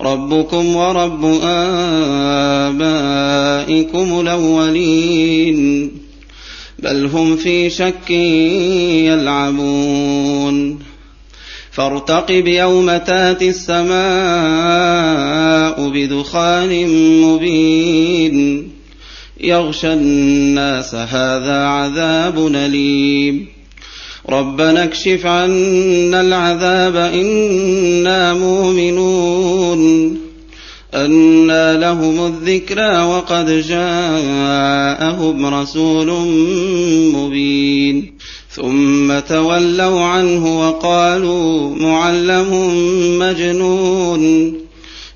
ربكم ورب آبائكم الأولين. بل هم في شك يلعبون. فارتقب يوم تأتي السماء بدخان مبين. يغشى الناس هذا عذاب أليم. ربنا اكشف عنا العذاب إنا مؤمنون أنى لهم الذكرى وقد جاءهم رسول مبين ثم تولوا عنه وقالوا معلم مجنون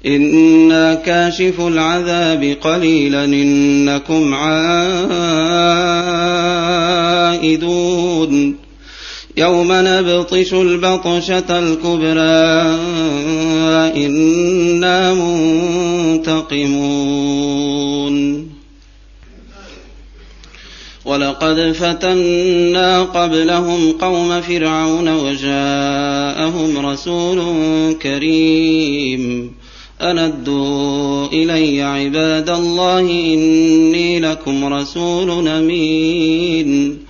إنا كاشف العذاب قليلا إنكم عائدون يوم نبطش البطشة الكبرى إنا منتقمون. ولقد فتنا قبلهم قوم فرعون وجاءهم رسول كريم. أندوا إلي عباد الله إني لكم رسول أمين.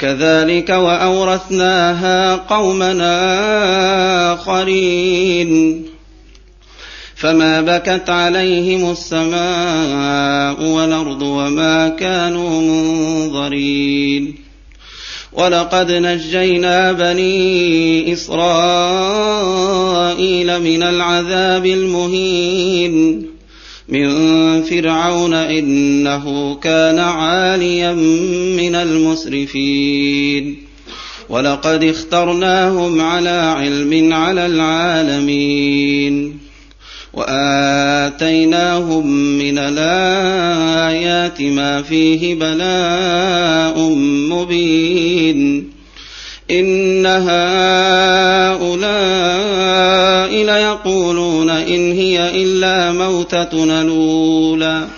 كذلك وأورثناها قومنا آخرين. فما بكت عليهم السماء والأرض وما كانوا منظرين. ولقد نجينا بني إسرائيل من العذاب المهين. من فرعون إنه كان عاليا من المسرفين. ولقد اخترناهم على علم على العالمين. وآتيناهم من الآيات ما فيه بلاء مبين. إن هؤلاء موتتنا الأولى.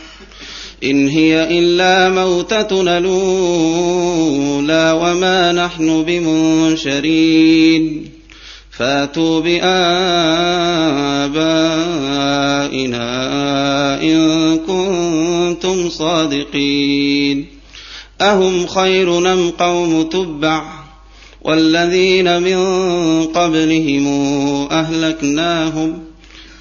إن هي إلا موتتنا الأولى وما نحن بمنشرين. فاتوا بآبائنا إن كنتم صادقين. أهم خير نم قوم تبع والذين من قبلهم أهلكناهم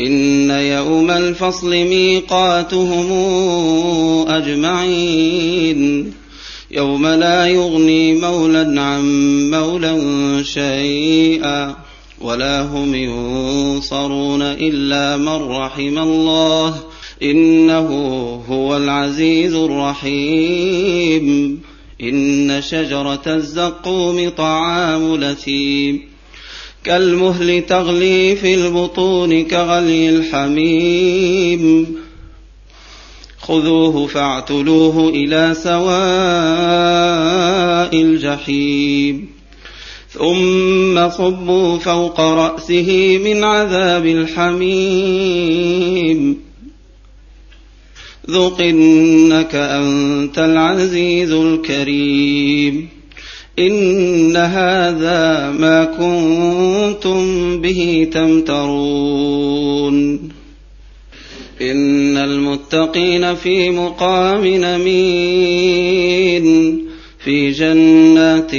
إن يوم الفصل ميقاتهم أجمعين. يوم لا يغني مولى عن مولى شيئا ولا هم ينصرون إلا من رحم الله. إنه هو العزيز الرحيم. إن شجرة الزقوم طعام لثيم. كالمهل تغلي في البطون كغلي الحميم. خذوه فاعتلوه إلى سواء الجحيم. ثم صبوا فوق رأسه من عذاب الحميم. ذق إنك أنت العزيز الكريم. إن هذا ما كنتم به تمترون إن المتقين في مقام نمين في جنات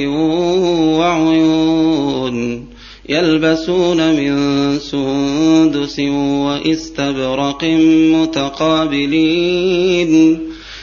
وعيون يلبسون من سندس واستبرق متقابلين